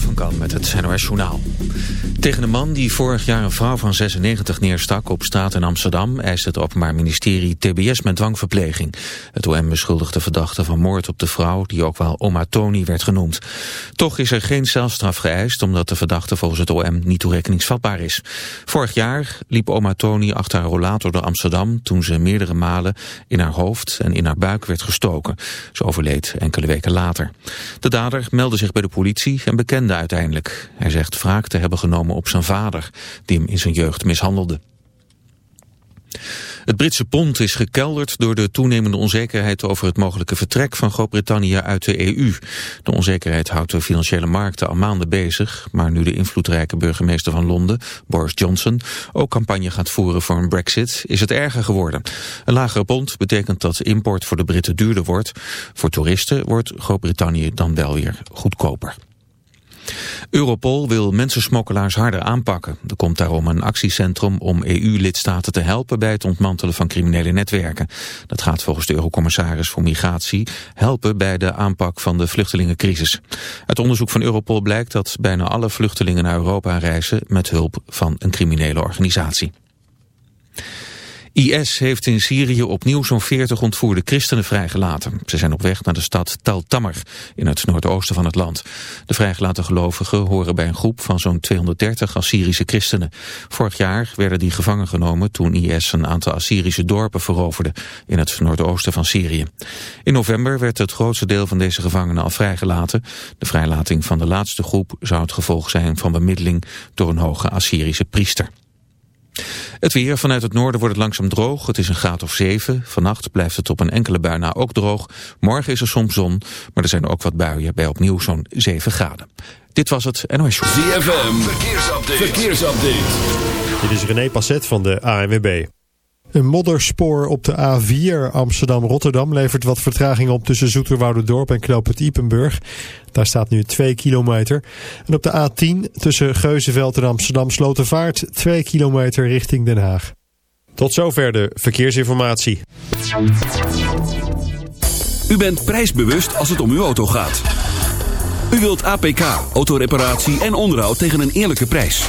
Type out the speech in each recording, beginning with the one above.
Van Kan met het NOS Journaal. Tegen een man die vorig jaar een vrouw van 96 neerstak op straat in Amsterdam... eist het Openbaar Ministerie TBS met dwangverpleging. Het OM beschuldigt de verdachte van moord op de vrouw... die ook wel Oma Tony werd genoemd. Toch is er geen celstraf geëist... omdat de verdachte volgens het OM niet toerekeningsvatbaar is. Vorig jaar liep Oma Tony achter haar rollator door Amsterdam... toen ze meerdere malen in haar hoofd en in haar buik werd gestoken. Ze overleed enkele weken later. De dader meldde zich bij de politie en bekende uiteindelijk. Hij zegt wraak te hebben genomen op zijn vader, die hem in zijn jeugd mishandelde. Het Britse pond is gekelderd door de toenemende onzekerheid over het mogelijke vertrek van Groot-Brittannië uit de EU. De onzekerheid houdt de financiële markten al maanden bezig, maar nu de invloedrijke burgemeester van Londen, Boris Johnson, ook campagne gaat voeren voor een brexit, is het erger geworden. Een lagere pond betekent dat import voor de Britten duurder wordt. Voor toeristen wordt Groot-Brittannië dan wel weer goedkoper. Europol wil mensensmokkelaars harder aanpakken. Er komt daarom een actiecentrum om EU-lidstaten te helpen bij het ontmantelen van criminele netwerken. Dat gaat volgens de Eurocommissaris voor Migratie helpen bij de aanpak van de vluchtelingencrisis. Uit onderzoek van Europol blijkt dat bijna alle vluchtelingen naar Europa reizen met hulp van een criminele organisatie. IS heeft in Syrië opnieuw zo'n 40 ontvoerde christenen vrijgelaten. Ze zijn op weg naar de stad Tal Tammer in het noordoosten van het land. De vrijgelaten gelovigen horen bij een groep van zo'n 230 Assyrische christenen. Vorig jaar werden die gevangen genomen toen IS een aantal Assyrische dorpen veroverde in het noordoosten van Syrië. In november werd het grootste deel van deze gevangenen al vrijgelaten. De vrijlating van de laatste groep zou het gevolg zijn van bemiddeling door een hoge Assyrische priester. Het weer vanuit het noorden wordt het langzaam droog. Het is een graad of 7. Vannacht blijft het op een enkele bui na ook droog. Morgen is er soms zon, maar er zijn ook wat buien bij opnieuw zo'n 7 graden. Dit was het NOS Show. ZFM, verkeersupdate. verkeersupdate. Dit is René Passet van de ANWB. Een modderspoor op de A4 Amsterdam-Rotterdam levert wat vertraging op tussen Dorp en Knoop het Ipenburg. Daar staat nu 2 kilometer. En op de A10 tussen Geuzenveld en Amsterdam-Slotervaart 2 kilometer richting Den Haag. Tot zover de verkeersinformatie. U bent prijsbewust als het om uw auto gaat. U wilt APK, autoreparatie en onderhoud tegen een eerlijke prijs.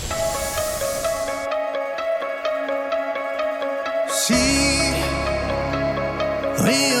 Real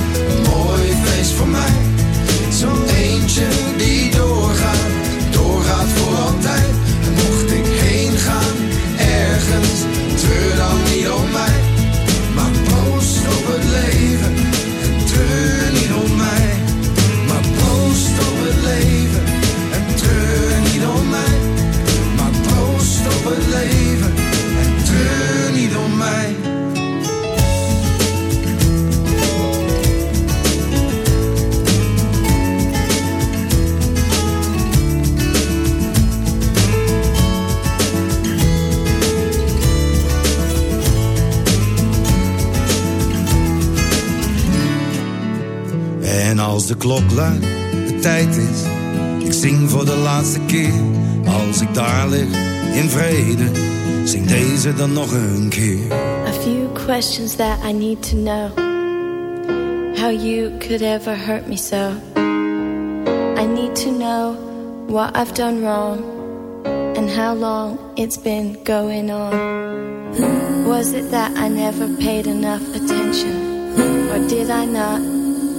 klok luidt, de tijd is. Ik zing voor de laatste keer. Als ik daar lig, in vrede. Zing deze dan nog een keer. A few questions that I need to know. How you could ever hurt me so. I need to know what I've done wrong. And how long it's been going on. Was it that I never paid enough attention? Or did I not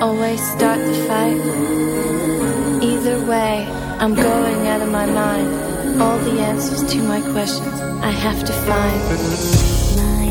always start the fight? Either way, I'm going out of my mind. All the answers to my questions I have to find.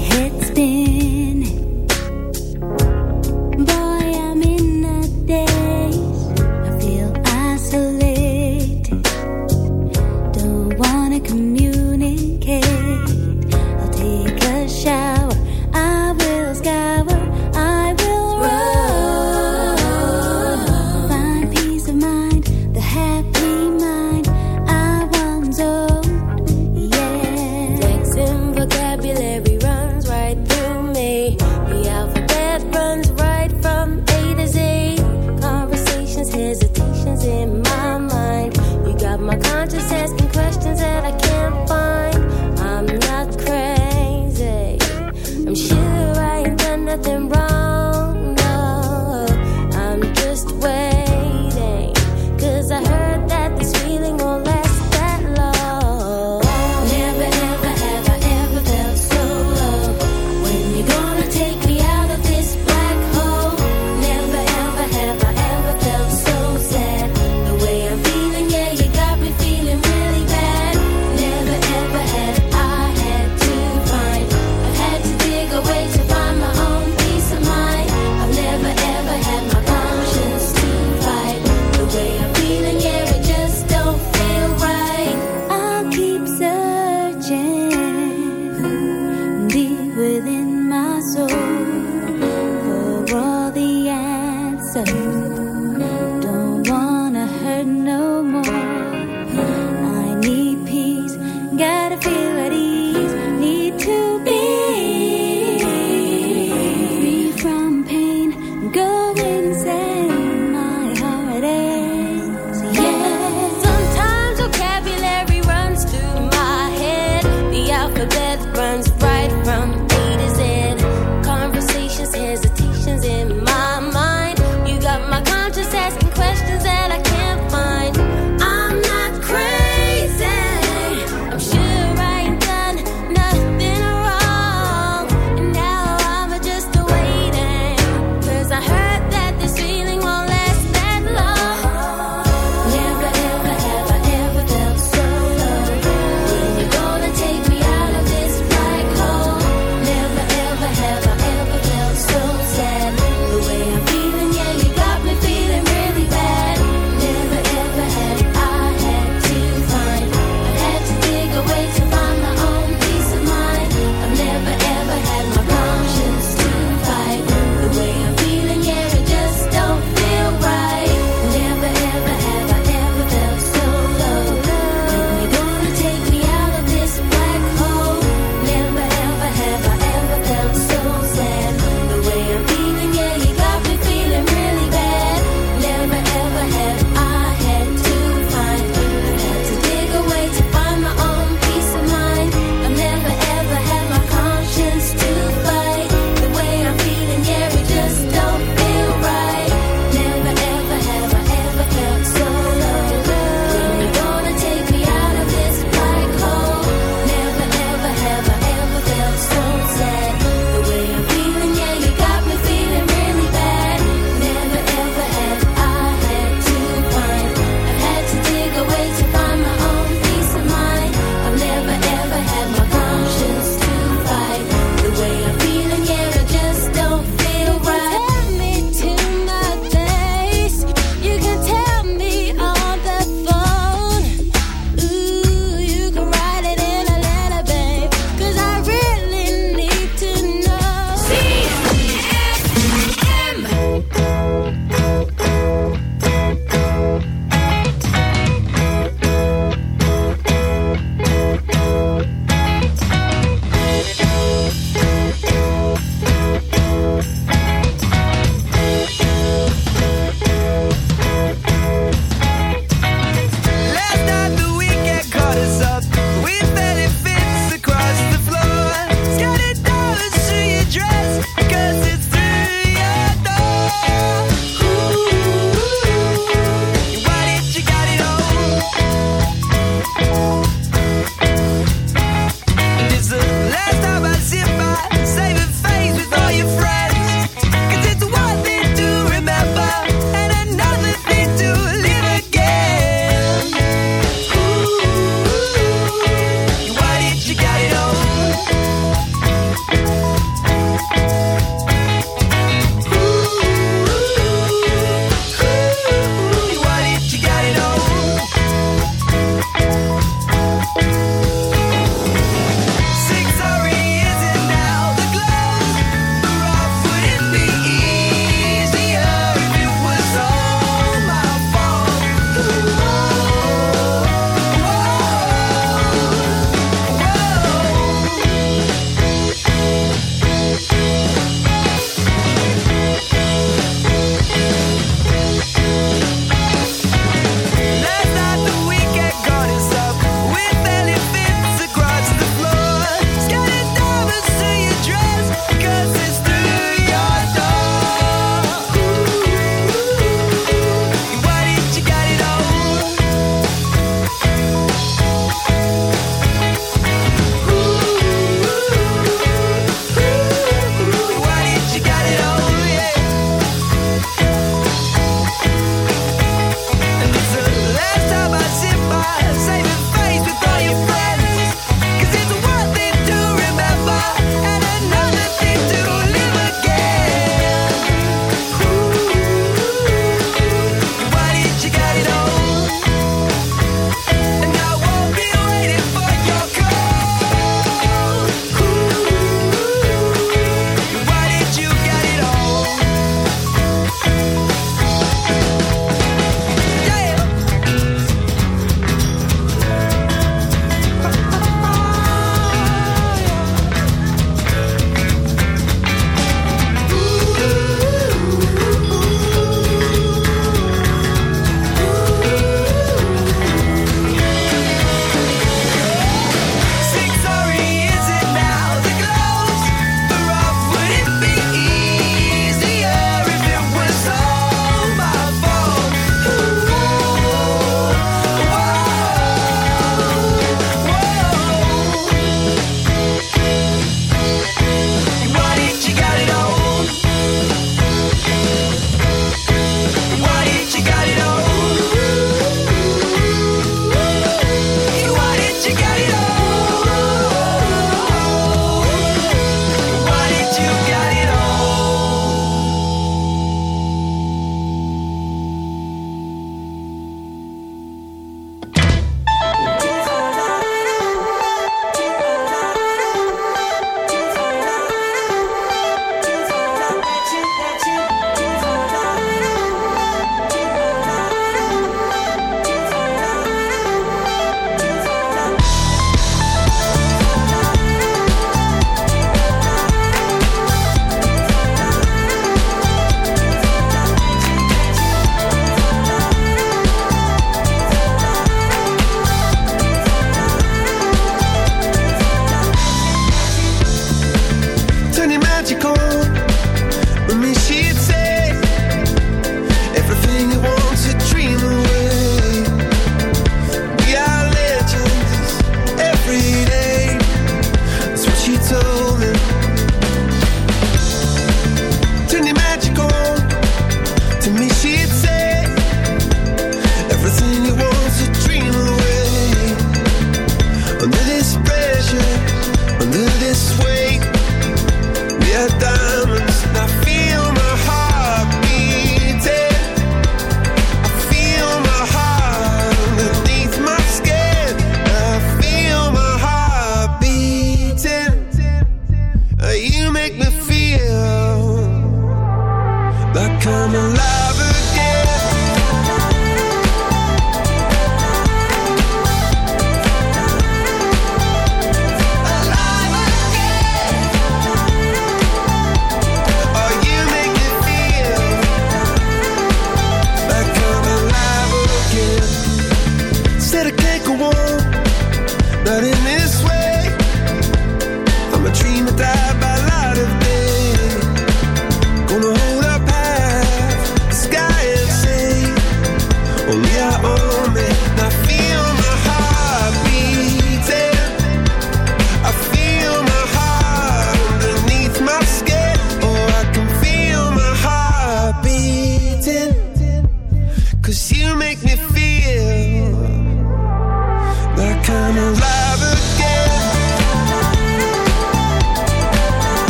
I feel my